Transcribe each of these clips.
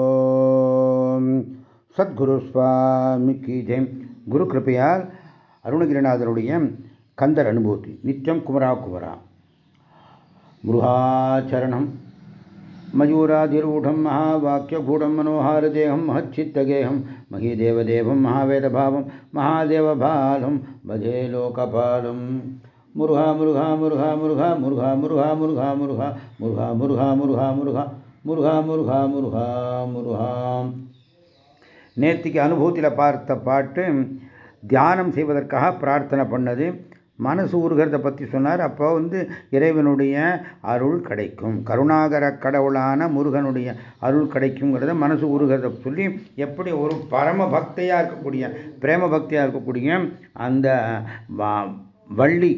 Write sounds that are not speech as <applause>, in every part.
ஓம் சத்குரு சுவாமிக்கு ஜெயம் குரு கிருப்பையால் அருணகிரிநாதருடைய கந்தர் அனுபூதி நித்தியம் குமரா குமரா முருகாச்சரணம் मयूराधिरूढं महावाक्यगूढं मनोहारदेहं महच्चित्तगेहं महीदेवदेवं महावेदभावं महादेवबालं भजे लोकपालं முருகா முருகா முருகா முருகா முருகா முருகா முருகா முருகா முருகா முருகா முருகா முருகா முருகா முருகா முருகா முருகா நேத்திக்கு அனுபவத்தில் பார்த்த பாட்டு தியானம் செய்வதற்காக பிரார்த்தனை பண்ணது மனசு ஊறுகிறத பற்றி சொன்னார் அப்போ வந்து இறைவனுடைய அருள் கிடைக்கும் கருணாகர கடவுளான முருகனுடைய அருள் கிடைக்குங்கிறத மனசு ஊறுகிறத சொல்லி எப்படி ஒரு பரம பக்தியாக இருக்கக்கூடிய பிரேம பக்தியாக இருக்கக்கூடிய அந்த வள்ளி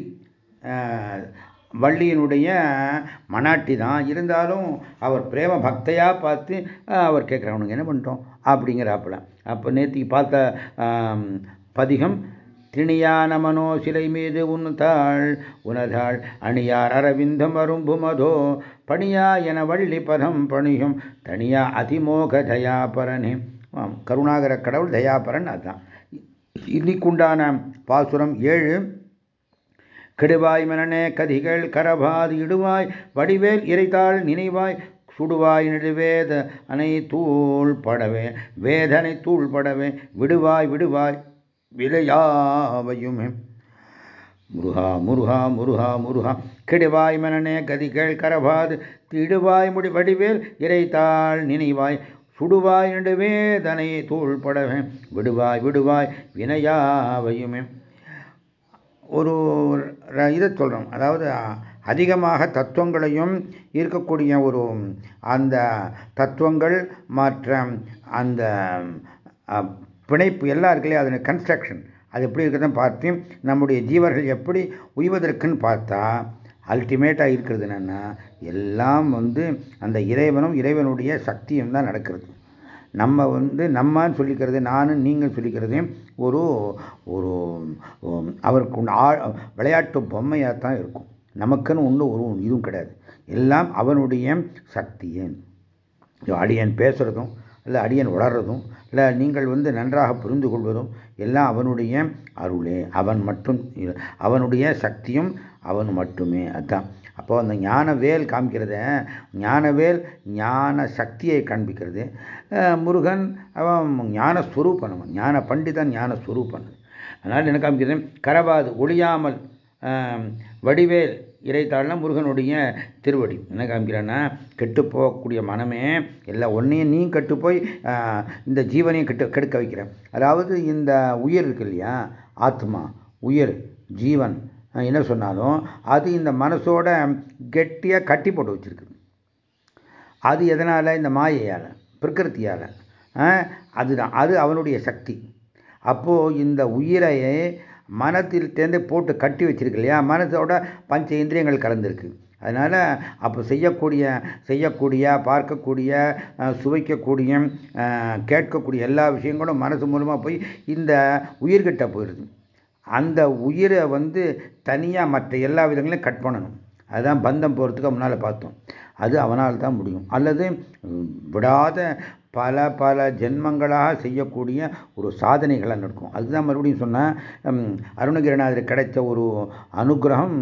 வள்ளியினுடைய மனாட்டி தான். இருந்தாலும் அவர் பிரேம பக்தையாக பார்த்து அவர் கேட்குறவனுங்க என்ன பண்ணிட்டோம்? அப்படிங்கிறாப்புல. அப்போ நேற்றுக்கு பார்த்த பதிகம் திணியான மனோ சிலை மீது உன்தாள் உனதாள் அணியார் அரவிந்தம் அரும்புமதோ பணியா என வள்ளி பதம் பணியும் தனியா அதிமோக தயாபரனே. கருணாகர கடவுள் தயாபரன் அதுதான். இன்னைக்குண்டான பாசுரம் ஏழு கெடுவாய் மனனே கதிகள் கரபாது இடுவாய் வடிவேல் இறைத்தாள் நினைவாய் சுடுவாய் நெடுவேத அனை தூள் படவே வேதனை தூள் படவே விடுவாய் விடுவாய் விலையாவையுமே முருகா முருகா முருகா முருகா கெடுவாய் மனனே கதிகள் கரபாது திடுவாய் முடி வடிவேல் இறைத்தாள் நினைவாய் சுடுவாய் நெடுவேதனை தூள் படவே விடுவாய் விடுவாய் வினையாவையுமே. ஒரு இதை சொல்கிறோம் அதாவது அதிகமாக தத்துவங்களையும் இருக்கக்கூடிய ஒரு அந்த தத்துவங்கள் மற்ற அந்த பிணைப்பு எல்லாம் இருக்கு இல்லையா? அதனுடைய கன்ஸ்ட்ரக்ஷன் அது எப்படி இருக்கிறதுன்னு பார்த்து நம்முடைய ஜீவர்கள் எப்படி உய்வதற்குன்னு பார்த்தா அல்டிமேட்டாக இருக்கிறது என்னென்னா எல்லாம் வந்து அந்த இறைவனும் இறைவனுடைய சக்தியும் தான் நடக்கிறது. நம்ம வந்து நம்மன்னு சொல்லிக்கிறது நானும் நீங்கள் சொல்லிக்கிறது ஒரு ஒரு அவருக்கு விளையாட்டு பொம்மையாக தான் இருக்கும். நமக்குன்னு ஒன்று ஒரு இதுவும் கிடையாது. எல்லாம் அவனுடைய சக்தியே அடியன் பேசுகிறதும் இல்லை அடியன் வளர்றதும் இல்லை நீங்கள் வந்து நன்றாக புரிந்து கொள்வதும் எல்லாம் அவனுடைய அருளே. அவன் மட்டும் அவனுடைய சக்தியும் அவன் மட்டுமே. அதுதான் அப்போ அந்த ஞானவேல் காமிக்கிறது காமிக்கிறத ஞானவேல் ஞான சக்தியை காண்பிக்கிறது. முருகன் அவன் ஞானஸ்வரூபன் அவன். ஞான பண்டிதன் ஞானஸ்வரூபன் அதனால் என்ன காமிக்கிறது? கரவாது ஒளியாமல் வடிவேல் இறைத்தாள்னா முருகனுடைய திருவடி. என்ன காமிக்கிறான்னா கெட்டு போகக்கூடிய மனமே எல்லா ஒன்றையும் நீ கெட்டு போய் இந்த ஜீவனையும் கெட்டு கெடுக்க வைக்கிறேன் அதாவது இந்த உயிர் இருக்கு இல்லையா? ஆத்மா உயிர் ஜீவன் என்ன சொன்னாலும் அது இந்த மனசோட கெட்டியாக கட்டி போட்டு வச்சிருக்கு. அது எதனால்? இந்த மாயையால் பிரகிருத்தியால். அதுதான். அது அவனுடைய சக்தி. அப்போது இந்த உயிரையே மனத்தில் தேர்ந்து போட்டு கட்டி வச்சிருக்கு இல்லையா? மனசோட பஞ்ச இந்திரியங்கள் கலந்துருக்கு. அதனால் அப்போ செய்யக்கூடிய செய்யக்கூடிய பார்க்கக்கூடிய சுவைக்கக்கூடிய கேட்கக்கூடிய எல்லா விஷயங்களும் மனசு மூலமாக போய் இந்த உயிர்கிட்ட போயிடுது. அந்த உயிரை வந்து தனியாக மற்ற எல்லா விதங்களையும் கட் பண்ணணும். அதுதான் பந்தம் போகிறதுக்கு முன்னால் பார்த்தோம். அது அவனால் தான் முடியும். அல்லது விடாத பல பல ஜென்மங்களாக செய்யக்கூடிய ஒரு சாதனைகளாக நடக்கும் அதுதான் மறுபடியும் சொன்னால் அருணகிரிநாதர் கிடைச்ச ஒரு அனுகிரகம்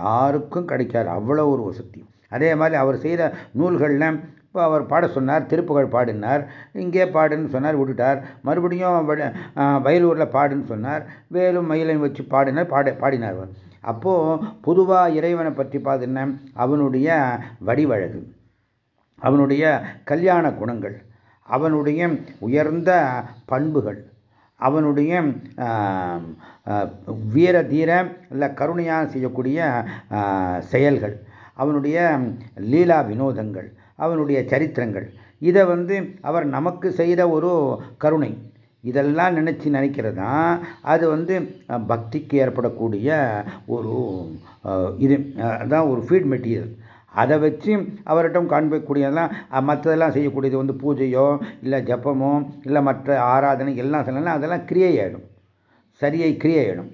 யாருக்கும் கிடைக்காது. அவ்வளோ ஒரு வசதி அதே மாதிரி அவர் செய்கிற நூல்களில் இப்போ அவர் பாட சொன்னார் திருப்புகழ் பாடினார் இங்கே பாடுன்னு சொன்னார் விட்டுட்டார். மறுபடியும் வயலூரில் பாடுன்னு சொன்னார். வேலும் மயிலையும் வச்சு பாடினார் பாட பாடினார் அவர். அப்போது பொதுவாக இறைவனை பற்றி பார்த்தீங்கன்னா அவனுடைய வடிவழகு அவனுடைய கல்யாண குணங்கள் அவனுடைய உயர்ந்த பண்புகள் அவனுடைய வீர தீர இல்லை கருணையாக செய்யக்கூடிய செயல்கள் அவனுடைய லீலா வினோதங்கள் அவனுடைய சரித்திரங்கள். இதை வந்து அவர் நமக்கு செய்த ஒரு கருணை. இதெல்லாம் நினச்சி நினைக்கிறது? தான் அது வந்து பக்திக்கு ஏற்படக்கூடிய ஒரு இது அதான் ஒரு ஃபீட் மெட்டீரியல் அதை வச்சு அவர்கிட்ட காண்பிக்கக்கூடியதெல்லாம் மற்றதெல்லாம் செய்யக்கூடியது வந்து பூஜையோ இல்லை ஜப்பமோ இல்லை மற்ற ஆராதனை எல்லாம் சொல்லலாம் அதெல்லாம் கிரியை ஆகிடும் சரியை கிரியை ஆகிடும்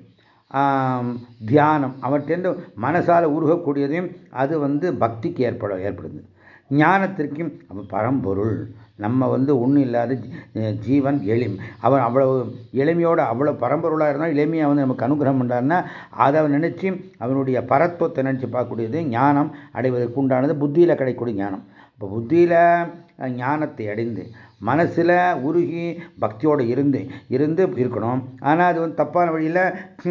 தியானம். அவற்றிலிருந்து மனசால் உருகக்கூடியதையும் அது வந்து பக்திக்கு ஏற்பட ஏற்படுது. ஞானத்திற்கும் அவன் பரம்பொருள். நம்ம வந்து ஒன்றும் இல்லாத ஜீவன் எளிமை. அவன் அவ்வளவு எளிமையோடு அவ்வளோ பரம்பொருளாக இருந்தால் எளிமையாக வந்து நமக்கு அனுகிரகம் பண்ணார்னா அதை நினச்சி அவனுடைய பரத்துவத்தை நினச்சி பார்க்கக்கூடியது ஞானம் அடைவதற்கு உண்டானது புத்தியில் கிடைக்கக்கூடிய ஞானம். இப்போ புத்தியில் ஞானத்தை அடைந்து மனசில் உருகி பக்தியோடு இருந்து இருந்து இருக்கணும். ஆனால் அது வந்து தப்பான வழியில்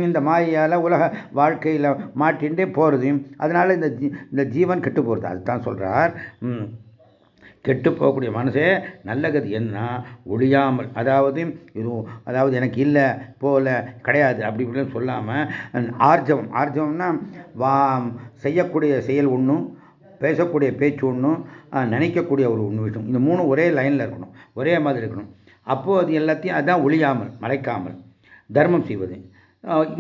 இந்த மாயால் உலக வாழ்க்கையில் மாட்டின்றே போகிறது அதனால் இந்த இந்த ஜீவன் கெட்டு போகிறது அதுதான் சொல்கிறார் கெட்டு போகக்கூடிய மனசே நல்ல கதி என்ன? ஒழியாமல். அதாவது இதுவும் அதாவது எனக்கு இல்லை போல கிடையாது. அப்படி இப்படின்னு சொல்லாமல் ஆர்ஜவம். ஆர்ஜவம்னா வா செய்யக்கூடிய செயல் ஒன்றும் பேசக்கூடிய பேச்சு ஒன்றும் நினைக்கக்கூடிய ஒரு ஒன்று விஷயம் இந்த மூணு ஒரே லைனில் இருக்கணும். ஒரே மாதிரி இருக்கணும். அப்போது அது எல்லாத்தையும் அதுதான் ஒழியாமல் மறைக்காமல் தர்மம் செய்வது.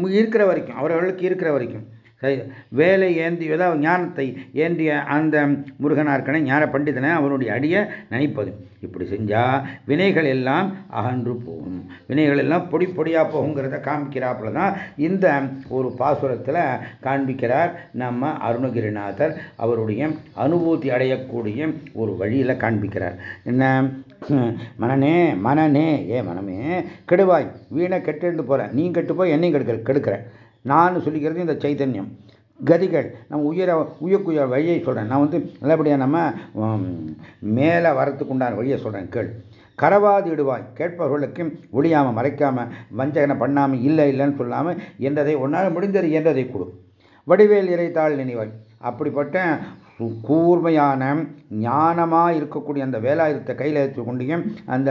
இருக்கிற வரைக்கும் அவரவர்களுக்கு இருக்கிற வரைக்கும். வேலை ஏந்தி ஏதாவது ஞானத்தை ஏந்திய அந்த முருகனாக இருக்கனே ஞான பண்டிதனை அவனுடைய அடியை நினைப்பது. இப்படி செஞ்சால் வினைகள் எல்லாம் அகன்று போகும். வினைகள் எல்லாம் பொடி பொடியாக போகுங்கிறத காமிக்கிறாப்புல தான் இந்த ஒரு பாசுரத்தில் காண்பிக்கிறார் நம்ம அருணகிரிநாதர். அவருடைய அனுபூதி அடையக்கூடிய ஒரு வழியில் காண்பிக்கிறார். என்ன? மனநே மனநே ஏ மனமே கெடுவாய் வீணை கெட்டு போகிற நீ கெட்டு போய் என்னையும் கெடுக்கிற கெடுக்கிற. நான் சொல்லிக்கிறது இந்த சைத்தன்யம் கதிகள் நம்ம உயர உயர்க்குய வழியை சொல்கிறேன் நான் வந்து நல்லபடியாக நம்ம மேலே வரத்துக்கு உண்டான வழியை சொல்கிறேன் கேள். கரவாது இடுவாய். கேட்பவர்களுக்கும் ஒழியாமல் மறைக்காமல் வஞ்சகனை பண்ணாமல் இல்லை இல்லைன்னு சொல்லாமல் என்றதை ஒன்றால் முடிந்தது என்றதை கொடு. வடிவேல் இறைத்தாள் நினைவாய். அப்படிப்பட்ட கூர்மையான ஞானமாக இருக்கக்கூடிய அந்த வேலாயுதத்தை கையில் எடுத்துக்கொண்டியும் அந்த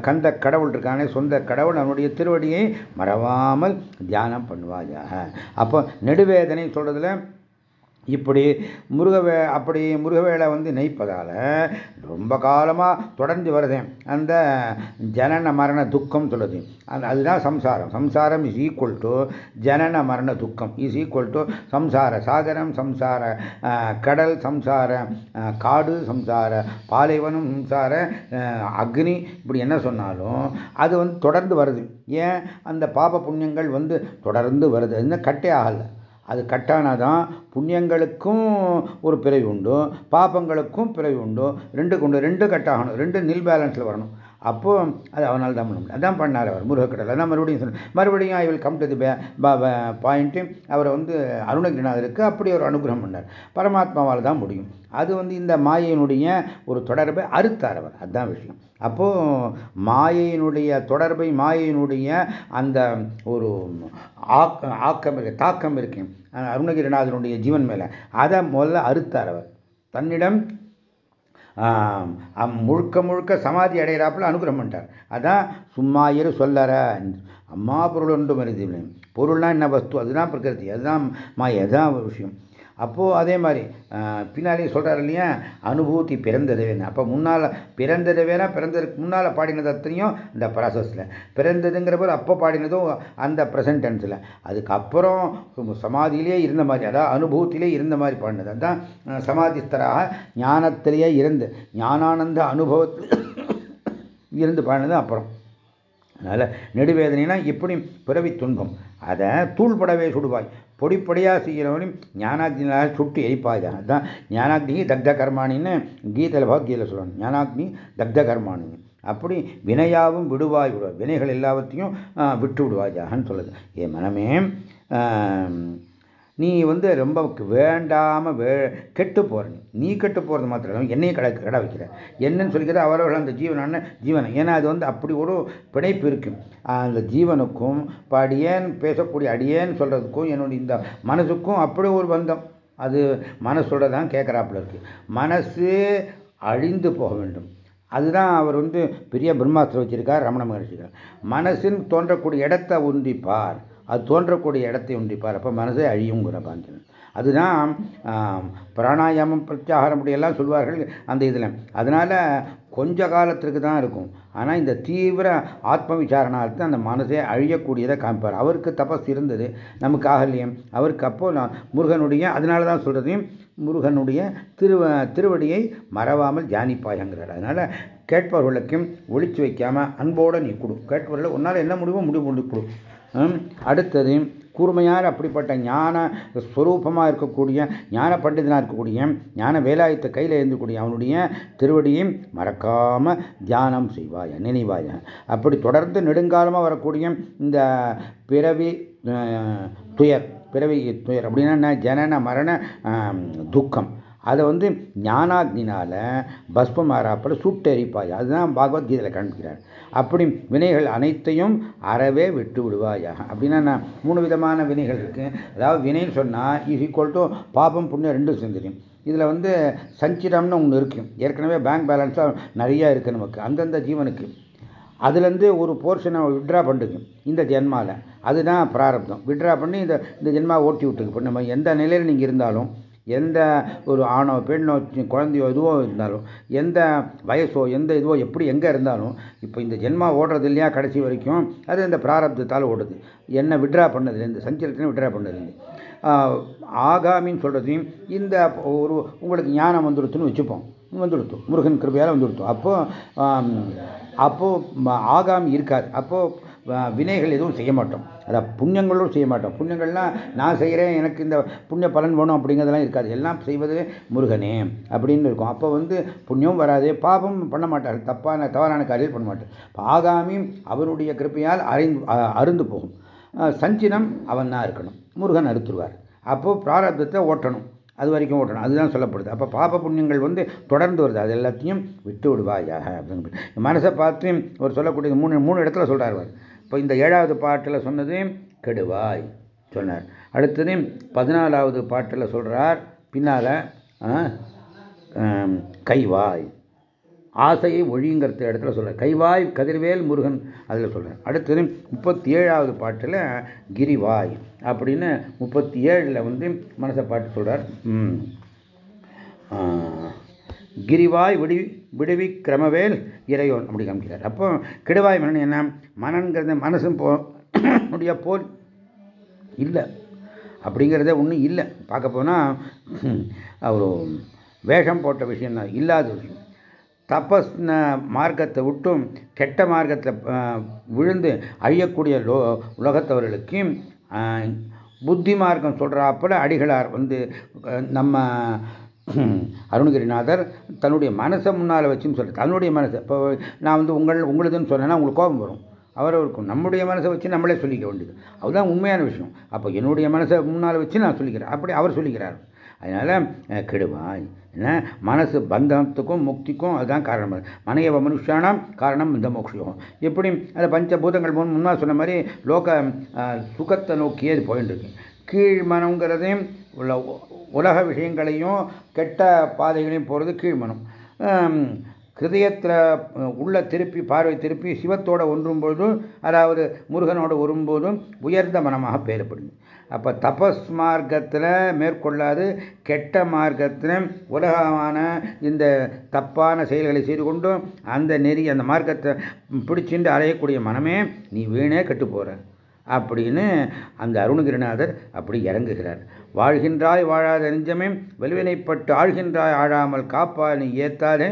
கந்த கடவுள் இருக்கானே சொந்த கடவுள் அவனுடைய திருவடியை மறவாமல் தியானம் பண்ணுவாயாக. அப்போ நெடுவேதனை சொல்றதுல இப்படி முருகவே அப்படி முருகவேலை வந்து நெய்ப்பதால் ரொம்ப காலமாக தொடர்ந்து வருது அந்த ஜனன மரண துக்கம் சொல்லுது. அந்த அதுதான் சம்சாரம். சம்சாரம் இஸ் ஈக்குவல் டு ஜனன மரண துக்கம். இஸ் ஈக்குவல் டு சம்சார சாகரம் சம்சார கடல் சம்சார காடு சம்சார பாலைவனம் சம்சார அக்னி. இப்படி என்ன சொன்னாலும் அது வந்து தொடர்ந்து வருது. ஏன்? அந்த பாப புண்ணியங்கள் வந்து தொடர்ந்து வருது. இன்னும் கட்டே ஆகலை. அது கட்டானாதான் புண்ணியங்களுக்கும் ஒரு பிறவி உண்டு பாப்பங்களுக்கும் பிறவி உண்டு ரெண்டு கொண்டு ரெண்டு கட்டாகணும் ரெண்டு நில் பேலன்ஸில் வரணும். அப்போ அது அவனால் தான் பண்ண முடியும். அதான் பண்ணார் அவர் முருகக்கடல் அதான் மறுபடியும் சொன்ன மறுபடியும் I will come to the point அவரை வந்து அருணகிரிநாதருக்கு அப்படி ஒரு அனுகிரகம் பண்ணார். பரமாத்மாவால் தான் முடியும். அது வந்து இந்த மாயையினுடைய ஒரு தொடர்பை அறுத்தார் அவர். அதுதான் விஷயம். அப்போது மாயையினுடைய தொடர்பை மாயையினுடைய அந்த ஒரு ஆக்கம் இருக்கு தாக்கம் இருக்கு. அருணகிரிநாதனுடைய ஜீவன் மேலே. அதை முதல்ல அறுத்தார் அவர். தன்னிடம் முழுக்க முழுக்க சமாதி அடைகிறாப்புல அனுகிரகம் பண்ணிட்டார். அதான் சும்மா இரு சொல்லற. அம்மா பொருள் ஒன்றும் பொருள்னா என்ன வஸ்து? அதுதான் பிரகிருதி. அதுதான் மாய அதுதான் விஷயம்? அப்போது அதே மாதிரி பின்னாடி சொல்கிறார் இல்லையா? அனுபூதி பிறந்தது. வேணும் அப்போ முன்னால் பிறந்தது வேணா பிறந்ததுக்கு முன்னால் பாடினது அத்தனையும் இந்த ப்ராசஸில் பிறந்ததுங்கிற போது அப்போ பாடினதும் அந்த ப்ரெசன்ட் டென்ஸில் அதுக்கப்புறம் சமாதியிலே இருந்த மாதிரி அதாவது அனுபவத்திலே இருந்த மாதிரி பாடினது. அதுதான் சமாதிஸ்தராக ஞானத்திலேயே இருந்து ஞானானந்த அனுபவத்தில் இருந்து பாடினது அப்புறம். அதனால் நெடுவேதனைனா இப்படி பிறவி துன்பம். அதை தூள்படவே சுடுவாய். பொடிப்படியாக செய்கிறவனையும் ஞானாக்னியாக சுட்டு எரிப்பாய். அதுதான் ஞானாக்னி தக்த கர்மானின்னு கீதையில் பகவத்கீதையில் சொல்லணும் ஞானாக்னி தக்த கர்மானின்னு அப்படி வினையாவும் விடுவாய். விடுவாய் வினைகள் எல்லாவற்றையும் விட்டு விடுவாய் ஜாகன்னு சொல்லுது. என் மனமே நீ வந்து ரொம்ப வேண்டாமல் வே கெட்டு போகிற நீ. கெட்டு போகிறது மாத்திரம் இல்லாமல் என்னையும் கடை கடை வைக்கிற. என்னன்னு சொல்லிக்கிறது அவரவர்கள் அந்த ஜீவனான ஜீவனை. ஏன்னா அது வந்து அப்படி ஒரு பிணைப்பு இருக்கு. அந்த ஜீவனுக்கும் இப்போ அடியேன் பேசக்கூடிய அடியேன்னு சொல்கிறதுக்கும் என்னுடைய இந்த மனசுக்கும் அப்படி ஒரு பந்தம். அது மனசோட தான் கேட்குறாப்புல இருக்கு. மனசு அழிந்து போக வேண்டும். அதுதான் அவர் வந்து பெரிய பிரம்மாஸ்திரம் வச்சிருக்கார் ரமண மகர்ஷிகள். மனசின் தோன்றக்கூடிய இடத்தை உந்திப்பார். அது தோன்றக்கூடிய இடத்தை உண்டிப்பார். அப்போ மனசை அழியுங்கிற பாஞ்சன் அதுதான் பிராணாயாமம் பிரத்யாகாரம் எல்லாம் சொல்வார்கள் அந்த இதில். அதனால் கொஞ்ச காலத்திற்கு தான் இருக்கும். ஆனால் இந்த தீவிர ஆத்ம விசாரணார்த்தம் அந்த மனசே அழியக்கூடியதை காமிப்பார். அவருக்கு தபஸ் இருந்தது நமக்கு ஆகலையும் அவருக்கு அப்போ முருகனுடைய அதனால தான் சொல்கிறதையும் முருகனுடைய திருவ திருவடியை மறவாமல் தியானிப்பாயங்கிறார். அதனால் கேட்பவர்களுக்கும் ஒழிச்சு வைக்காமல் அன்போடு நீ கொடு. கேட்பவர்கள் உன்னால் என்ன முடிவோ முடிவு கொண்டு கொடு. அடுத்தது கூர்மையார் அப்படிப்பட்ட ஞான ஸ்வரூபமாக இருக்கக்கூடிய ஞான பண்டிதனாக இருக்கக்கூடிய ஞான வேலாயத்தை கையில் எழுந்தக்கூடிய அவனுடைய திருவடியும் மறக்காம தியானம் செய்வாய நினைவாய. அப்படி தொடர்ந்து நெடுங்காலமாக வரக்கூடிய இந்த பிறவி துயர் பிறவி துயர் அப்படின்னா ஜனன மரண துக்கம். அதை வந்து ஞானாக்னினால பஸ்பமாறாப்பில் சுட்டெரிப்பாய். அதுதான் பகவத்கீதையில் காண்பிக்கிறார். அப்படி வினைகள் அனைத்தையும் அறவே விட்டு விடுவாயாக. அப்படின்னா நான் மூணு விதமான வினைகள் இருக்கு. அதாவது வினைன்னு சொன்னால் இஸ் ஈக்குவல் டு பாபம் புண்ணியம் ரெண்டும் சேர்ந்துடும். இதில் வந்து சஞ்சிரம்னு ஒன்று இருக்கும் ஏற்கனவே பேங்க் பேலன்ஸாக நிறையா இருக்குது நமக்கு. அந்தந்த ஜீவனுக்கு. அதுலேருந்து ஒரு போர்ஷனை விட்ரா பண்ணுங்க இந்த ஜென்மாவில் அதுதான் பிராரப்தம். விட்ரா பண்ணி இந்த இந்த ஜென்மா ஓட்டி விட்டுருக்கு. இப்போ நம்ம எந்த நிலையில் நீங்கள் இருந்தாலும் எந்த ஒரு ஆணோ பெண்ணோ குழந்தையோ எதுவோ இருந்தாலும் எந்த வயசோ எந்த இதுவோ எப்படி எங்கே இருந்தாலும் இப்போ இந்த ஜென்மா ஓடுறது இல்லையா கடைசி வரைக்கும் அது இந்த பிராரப்தத்தால் ஓடுது. என்ன விட்ரா பண்ணது இந்த சஞ்சலத்தினை விட்ரா பண்ணதுலேருந்து ஆகாமின்னு சொல்கிறதையும் இந்த ஒரு உங்களுக்கு ஞானம் வந்துடுத்துன்னு வச்சுப்போம். வந்துடுத்தோம் முருகன் கிருபையால் வந்துடுத்தும் அப்போது அப்போது ஆகாமி இருக்காது. அப்போது வினைகள் எதுவும் செய்ய மாட்டோம். அதான் புண்ணியங்களும் செய்ய மாட்டோம். புண்ணியங்கள்லாம் நான் செய்கிறேன் எனக்கு இந்த புண்ணிய பலன் வேணும் அப்படிங்கிறதெல்லாம் இருக்காது. எல்லாம் செய்வது முருகனே அப்படின்னு இருக்கும். அப்போ வந்து புண்ணியம் வராது பாபம் பண்ண மாட்டார். தப்பான தவறான காரியம் பண்ண மாட்டார். ஆகாமி அவனுடைய கிருப்பையால் அறிந்து அருந்து போகும். சஞ்சினம் அவன் தான் இருக்கணும். முருகன் அறுத்துருவார். அப்போது பிராரப்தத்தை ஓட்டணும். அது வரைக்கும் ஓட்டணும். அதுதான் சொல்லப்படுது. அப்போ பாப புண்ணியங்கள் வந்து தொடர்ந்து வருது. அது எல்லாத்தையும் விட்டு விடுவாயாக அப்படின்னு. மனசை பார்த்து ஒரு சொல்லக்கூடிய மூணு மூணு இடத்துல சொல்கிறார் இப்போ இந்த ஏழாவது பாட்டில் சொன்னது கெடுவாய் சொன்னார். அடுத்தது பதினாலாவது பாட்டில் சொல்கிறார் பின்னால் கைவாய். ஆசையை ஒழிங்கிறத இடத்துல சொல்கிறார் கைவாய் கதிர்வேல் முருகன் அதில் சொல்கிறார் அடுத்தது முப்பத்தி ஏழாவது பாட்டில் கிரிவாய் அப்படின்னு முப்பத்தி ஏழில் வந்து மனசை பாட்டு சொல்கிறார் கிரிவாய் விடு விடுவி கிரமவேல் இறையோன் அப்படி காமிக்கிறார். அப்போ கிடுவாய் மனன் என்ன? மனன்கிறது மனசும் போ முடிய போல் இல்லை. அப்படிங்கிறதே ஒன்றும் இல்லை. பார்க்க போனால் ஒரு வேஷம் போட்ட விஷயம் தான் இல்லாத விஷயம். தபஸ் மார்க்கத்தை விட்டும் கெட்ட மார்க்கத்தில் விழுந்து அழியக்கூடிய லோ உலகத்தவர்களுக்கு புத்தி மார்க்கம் சொல்கிறாப்புல அடிகளார் வந்து நம்ம அருணகிரிநாதர் தன்னுடைய மனசை முன்னால் வச்சுன்னு சொல்ற தன்னுடைய மனசை. இப்போ நான் வந்து உங்கள் உங்களுதுன்னு சொன்னேன்னா உங்களுக்கு கோபம் வரும். அவரவருக்கும் நம்முடைய மனசை வச்சு நம்மளே சொல்லிக்க வேண்டியது. அதுதான் உண்மையான விஷயம். அப்போ என்னுடைய மனசை முன்னால் வச்சு நான் சொல்லிக்கிறேன். அப்படி அவர் சொல்லிக்கிறார். அதனால் கெடுவாய். என்ன? மனசு பந்தத்துக்கும் முக்திக்கும் அதுதான் காரணம். மனையவ மனுஷானாம் காரணம் இந்த மோக்ஷம் எப்படி? அந்த பஞ்சபூதங்கள் முன் முன்னால் சொன்ன மாதிரி லோக சுகத்தை நோக்கியே இது போயிட்டு இருக்கு கீழ் மனங்கிறதையும் உள்ள உலக விஷயங்களையும் கெட்ட பாதைகளையும் போகிறது கீழ்மனம். ஹிருதயத்தில் உள்ள திருப்பி பார்வை திருப்பி சிவத்தோடு ஒன்றும் பொழுதும் அதாவது முருகனோடு வரும்போதும் உயர்ந்த மனமாக பெயரப்படுது அப்போ தபஸ் மார்க்கத்தில் மேற்கொள்ளாது கெட்ட மார்க்கத்தில் உலகமான இந்த தப்பான செயல்களை செய்து கொண்டும் அந்த நெறி அந்த மார்க்கத்தை பிடிச்சிட்டு அலையக்கூடிய மனமே நீ வீணே கெட்டு போகிற அப்படின்னு அந்த அருணகிரிநாதர் அப்படி இறங்குகிறார். வாழ்கின்றாய் வாழாத நெஞ்சமே வலுவினைப்பட்டு ஆழ்கின்றாய் ஆழாமல் காப்பா நீ ஏத்தாதே.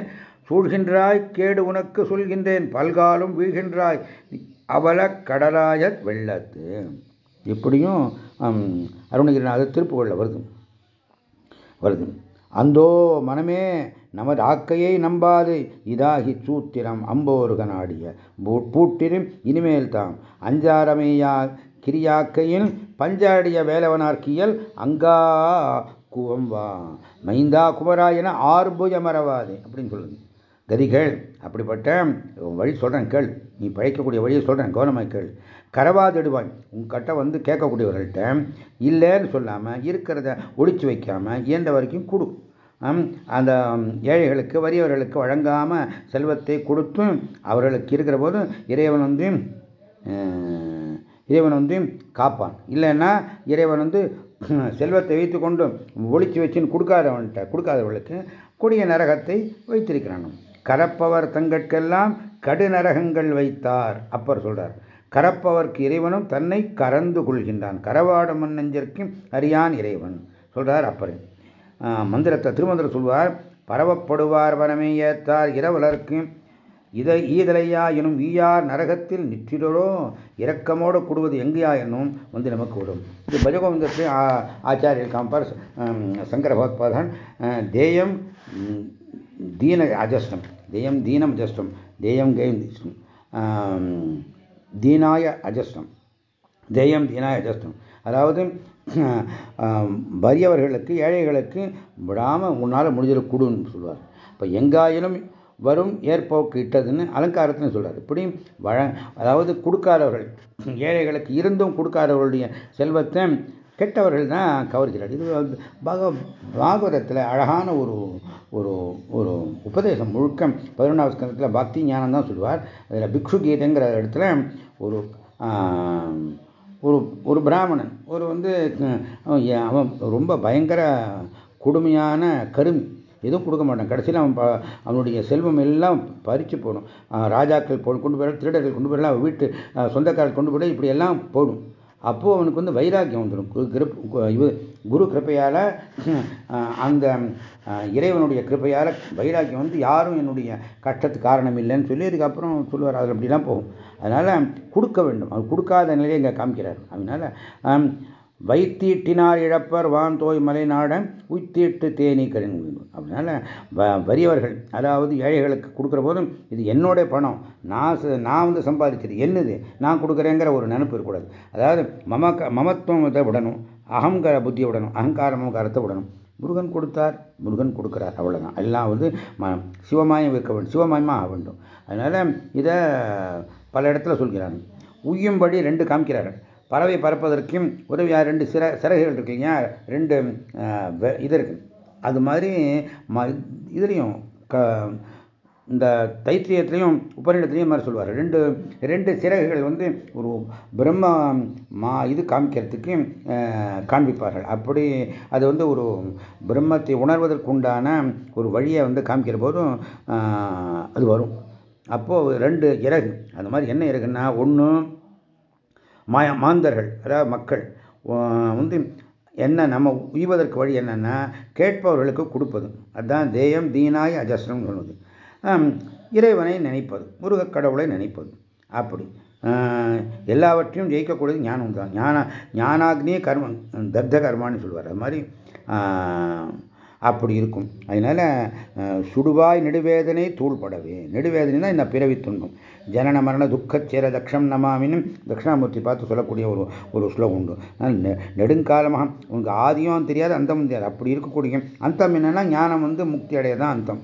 சூழ்கின்றாய் கேடு உனக்கு சொல்கின்றேன் பல்காலும் வீழ்கின்றாய். அவல கடலாய வெள்ளத்து. இப்படியும் அருணகிரிநாதர் திருப்புகழில் வருது வருது அந்தோ மனமே நமது ஆக்கையை நம்பாது. இதாகி சூத்திரம் அம்போருக நாடிய பூட்டிரும் இனிமேல் தாம் அஞ்சாரமேயா கிரியாக்கையின் பஞ்சாடிய வேலவனார்க்கியல் அங்கா குவம்பா மைந்தா குமரா என ஆர்புஜ அப்படின்னு சொல்லுது. கதிகள் அப்படிப்பட்ட வழி சொல்கிறேன் கேள். நீ பழைக்கக்கூடிய வழியை சொல்கிறேன் கவனமாக கேள். கரவாதிடுவான் உங்ககிட்ட வந்து கேட்கக்கூடியவர்கள்ட்ட இல்லைன்னு சொல்லாமல் இருக்கிறத ஒழிச்சு வைக்காமல் இயன்ற வரைக்கும் கொடு. அந்த ஏழைகளுக்கு வறியவர்களுக்கு வழங்காமல் செல்வத்தை கொடுத்தும் அவர்களுக்கு இருக்கிற போது இறைவன் வந்து இறைவன் வந்து காப்பான். இல்லைன்னா இறைவன் வந்து <clears throat> செல்வத்தை வைத்து கொண்டு ஒழிச்சு வச்சுன்னு கொடுக்காதவன்கிட்ட கொடுக்காதவர்களுக்கு கொடிய நரகத்தை வைத்திருக்கிறான் கரப்பவர் தங்கட்கெல்லாம் கடுநரகங்கள் வைத்தார் அப்பர் சொல்றார். கரப்பவர்க்கு இறைவனும் தன்னை கறந்து கொள்கின்றான். கரவாடும் மன்னஞ்சற்கும் அறியான் இறைவன் சொல்றார் அப்பர். மந்திரத்தை திருமந்திரம் சொல்வார் பரவப்படுவார் வனமே ஏத்தார் இரவலர்க்கு. இதை ஈதலையா எனும் ஈயார் நரகத்தில் நிற்றிலோ இரக்கமோடு கூடுவது எங்கேயா என்னும் வந்து நமக்கு வரும். இது பஜகோவிந்தத்தை ஆச்சாரியர் காம்பார் சங்கர பகவத்பாதன். தேயம் தீன அஜஸ்டம் தேயம் தீனம் அஜஸ்டம் தேயம் கெயம் தீனாய அஜஸ்டம் தேயம் தீனாய அஜஸ்டம் அதாவது வறியவர்களுக்கு ஏழைகளுக்கு விடாமல் உன்னால் முடிஞ்சது கொடுன்னு சொல்லுவார். இப்போ எங்காயிலும் வரும் ஏற்போக்கு இட்டதுன்னு அலங்காரத்துன்னு சொல்கிறார் இப்படி வழ அதாவது கொடுக்காதவர்கள் ஏழைகளுக்கு இருந்தும் கொடுக்காதவர்களுடைய செல்வத்தை கெட்டவர்கள் தான் கவர்கிறார் இது பாக பாகவதத்தில் அழகான ஒரு ஒரு ஒரு உபதேசம் முழுக்க பதினொன்றாவது ஸ்கந்தத்தில் பக்தி ஞானம் தான் சொல்லுவார். அதில் பிக்ஷு கீதைங்கிற இடத்துல ஒரு ஒரு ஒரு பிராமணன் ஒரு வந்து அவன் ரொம்ப பயங்கர கொடுமையான கருமி. எதுவும் கொடுக்க மாட்டான். கடைசியில் அவன் அவனுடைய செல்வம் எல்லாம் பறித்து போடும். ராஜாக்கள் போ கொண்டு போயிடலாம் திருடர்கள் கொண்டு போயிடலாம் வீட்டு சொந்தக்காரர்கள் கொண்டு போயிட இப்படி எல்லாம் போடும். அப்போது அவனுக்கு வந்து வைராக்கியம் வந்துடும். இது குரு கிருப்பையால் அந்த இறைவனுடைய கிருப்பையால் வைராக்கியம் வந்து யாரும் என்னுடைய கஷ்டத்துக்கு காரணம் இல்லைன்னு சொல்லி அதுக்கப்புறம் சொல்லுவார். அதில் அப்படிலாம் போகும். அதனால் கொடுக்க வேண்டும். அவர் கொடுக்காத நிலையை இங்கே காமிக்கிறார். அதனால் வைத்தீட்டினார் இழப்பர் வான் தோய் மலைநாடன் உய்த்தீட்டு தேனீக்கரின் அதனால் அதனால வறியவர்கள் அதாவது ஏழைகளுக்கு கொடுக்குற போதும் இது என்னோட பணம். நான் நான் வந்து சம்பாதிச்சது என்னது? நான் கொடுக்குறேங்கிற ஒரு நினப்பு இருக்கக்கூடாது. அதாவது மம மமத்துவத்தை விடணும் அகங்கார புத்தியை விடணும் அகங்கார மமகாரத்தை விடணும். முருகன் கொடுத்தார் முருகன் கொடுக்குறார் அவ்வளோதான் எல்லாம் வந்து சிவமாயம் இருக்க வேண்டும் சிவமயமாக ஆக வேண்டும். அதனால் இதை பல இடத்துல சொல்கிறாங்க உய்யும்படி ரெண்டு காமிக்கிறார்கள். பறவை பறப்பதற்கும் உதவியாக ரெண்டு சிற சிறகுகள் இருக்கு இல்லையா? ரெண்டு இது இருக்கு. அது மாதிரி ம இதுலேயும் க இந்த தைத்திரியத்திலையும் உபரிடத்துலையும் மாதிரி சொல்லுவார் ரெண்டு ரெண்டு சிறகுகள் வந்து ஒரு பிரம்ம மா இது காமிக்கிறதுக்கு காண்பிப்பார்கள். அப்படி அது வந்து ஒரு பிரம்மத்தை உணர்வதற்குண்டான ஒரு வழியை வந்து காமிக்கிற போதும் அது வரும். அப்போது ரெண்டு இறகு. அந்த மாதிரி என்ன இறகுன்னா ஒன்று மாய மாந்தர்கள் அதாவது மக்கள். வந்து என்ன நம்ம உய்வதற்கு வழி என்னன்னா கேட்பவர்களுக்கு கொடுப்பது. அதுதான் தேயம் தீனாய் அஜஸ்ரம் சொல்வது. இறைவனை நினைப்பது முருகக் கடவுளை நினைப்பது. அப்படி. எல்லாவற்றையும் ஜெயிக்கக்கூடியது ஞானம் தான். ஞான ஞானாக்னியே கர்மம் தத்த கர்மான்னு சொல்லுவார் அது மாதிரி அப்படி இருக்கும். அதனால சுடுவாய் நெடுவேதனை தூள்படவே. நெடுவேதனை தான் இந்த பிறவி துன்பம். ஜனன மரண துக்கச்சேர தக்ஷம் நமாமின்னு தட்சிணாமூர்த்தி பார்த்து சொல்லக்கூடிய ஒரு ஒரு ஸ்லோகம் உண்டு. நெடுங்காலமாக உங்க ஆதியம் தெரியாது அந்தமும் தெரியாது. அப்படி இருக்கக்கூடிய அந்தம் என்னன்னா ஞானம் வந்து முக்தி அடைய தான் அந்தம்.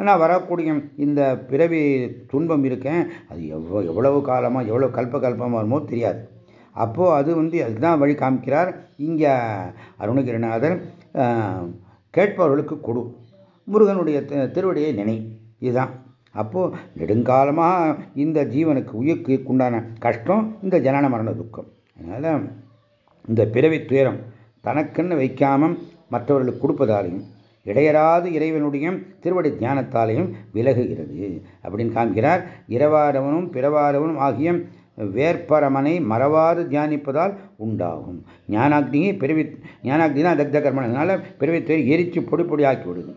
ஆனால் வரக்கூடிய இந்த பிறவி துன்பம் இருக்கேன் அது எவ்வளோ எவ்வளவு காலமாக எவ்வளோ கல்ப கல்பமாக வருமோ தெரியாது. அப்போது அது வந்து அதுதான் வழி காமிக்கிறார். இங்கே அருணகிரிநாதர் கேட்பவர்களுக்கு கொடு. முருகனுடைய திருவடியை நினை. இதுதான். அப்போது நெடுங்காலமாக இந்த ஜீவனுக்கு உயிருக்கு உண்டான கஷ்டம் இந்த ஜனன மரண துக்கம். அதனால் இந்த பிறவி துயரம் தனக்குன்னு வைக்காமல் மற்றவர்களுக்கு கொடுப்பதாலையும் இடையராது இறைவனுடைய திருவடி தியானத்தாலையும் விலகுகிறது. அப்படின்னு காண்கிறார். இரவாதவனும் பிறவாதவனும் ஆகிய வேற்பரமனை மறவாது தியானிப்பதால் உண்டாகும். ஞானாக்னியை பிறவி ஞானாக்னி தான் தக்த கர்மன் அதனால பிறவித்தை எரிச்சு பொடி பொடி ஆக்கி விடுது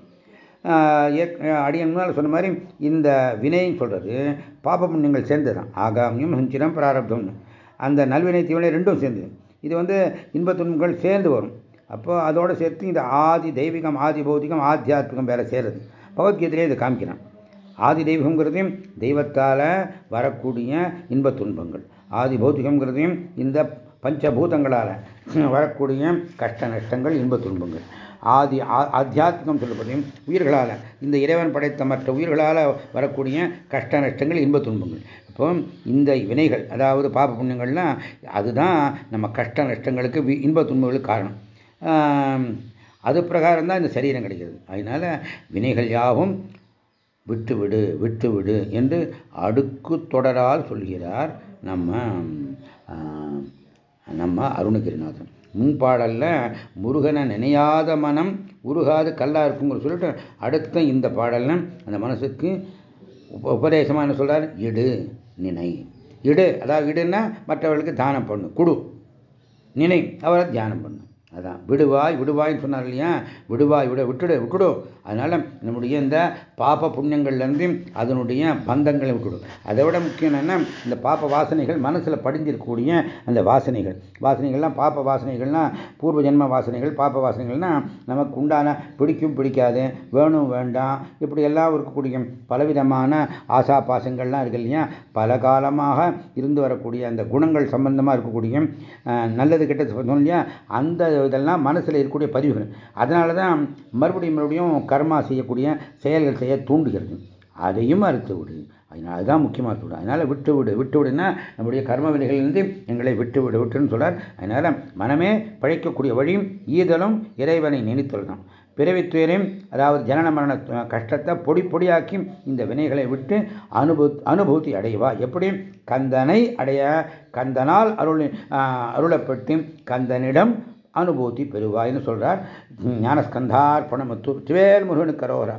அடியன் சொன்ன மாதிரி இந்த வினைன்னு சொல்றது பாப புண்ணியங்கள் சேர்ந்தது தான் ஆகாமியம் ஹஞ்சிரம் பிராரப்தம்னு அந்த நல்வினை தீவினை ரெண்டும் சேர்ந்தது. இது வந்து இன்பத் துன்பங்கள் சேர்ந்து வரும். அப்போ அதோடு சேர்த்து இந்த ஆதி தெய்வீகம் ஆதி பௌத்திகம் ஆத்தியாத்மிகம் வேற சேருது பகவத்கீதையிலே இதை காமிக்கிறான். ஆதி தெய்வீகங்கிறதையும் தெய்வத்தால் வரக்கூடிய இன்ப துன்பங்கள். ஆதி பௌத்திகங்கிறதையும் இந்த பஞ்சபூதங்களால் வரக்கூடிய கஷ்ட நஷ்டங்கள் இன்ப துன்பங்கள். ஆதி ஆத்தியாத்மிகம் சொல்லப்பதையும் உயிர்களால் இந்த இறைவன் படைத்த மற்ற உயிர்களால் வரக்கூடிய கஷ்ட நஷ்டங்கள் இன்ப துன்பங்கள். இப்போ இந்த வினைகள் அதாவது பாப புண்ணியங்கள்லாம் அதுதான் நம்ம கஷ்ட நஷ்டங்களுக்கு இன்ப துன்பங்களுக்கு காரணம். அது பிரகாரம் தான் இந்த சரீரம் கிடைக்கிறது. அதனால வினைகள் யாவும் விட்டு விடு விட்டு விடு என்று அடுக்கு தொடரால் சொல்கிறார் நம்ம நம்ம அருணகிரிநாதன். முன்பாடலில் முருகனை நினையாத மனம் உருகாது கல்லா இருக்குங்கிற சொல்லிட்டு அடுத்த இந்த பாடலில் அந்த மனசுக்கு உபதேசமாக என்ன சொல்கிறார் இடு நினை. இடு அதாவது இடுன்னா மற்றவர்களுக்கு தானம் பண்ணு குடு. நினை அவரை தியானம் பண்ணு. அதான் விடுவாய் விடுவாய்ன்னு சொன்னார் இல்லையா? விடுவாய் விட விட்டுடு விட்டுடும் அதனால் நம்முடைய இந்த பாப புண்ணியங்கள்லேருந்து அதனுடைய பந்தங்களை விட்டுடும். அதை விட முக்கியம் என்னென்னா இந்த பாப்ப வாசனைகள் மனசில் படிஞ்சிருக்கக்கூடிய அந்த வாசனைகள். வாசனைகள்லாம் பாப்ப வாசனைகள்லாம் பூர்வ ஜென்ம வாசனைகள் பாப்ப வாசனைகள்னால் நமக்கு உண்டான பிடிக்கும் பிடிக்காது வேணும் வேண்டாம் இப்படி எல்லாம் இருக்கக்கூடிய பலவிதமான ஆசா பாசங்கள்லாம் இருக்கு இல்லையா? பல காலமாக இருந்து வரக்கூடிய அந்த குணங்கள் சம்பந்தமாக இருக்கக்கூடிய நல்லது கெட்டது சொன்னோம் இல்லையா? அந்த இதெல்லாம் மனசில் இருக்கக்கூடிய பதிவுகள். அதனால தான் மறுபடியும் மறுபடியும் கர்மா செய்யக்கூடிய செயல்கள் ஆசையை தூண்டுகிறது. அதையும் அறுத்து விடு. அதனால அதுதான் முக்கியமாக சொல்கிறேன் அதனால் விட்டு விடு. விட்டு விடுன்னா நம்முடைய கர்ம வினைகளிலிருந்து எங்களை விட்டு விடு விட்டுன்னு சொல்கிறார் அதனால் மனமே பழைக்கக்கூடிய வழியும் ஈதலும் இறைவனை நினைத்தல் தான். பிறவித்துயரையும் அதாவது ஜனன மரண கஷ்டத்தை பொடி பொடியாக்கி இந்த வினைகளை விட்டு அனுபூ அனுபூதி அடைவா. எப்படி? கந்தனை அடைய கந்தனால் அருள் அருளப்பட்டு கந்தனிடம் அனுபூதி பெறுவாய்னு சொல்கிறார் ஞானஸ்கந்தார் பணமத்து வேல் முருகனுக்கு அரோரா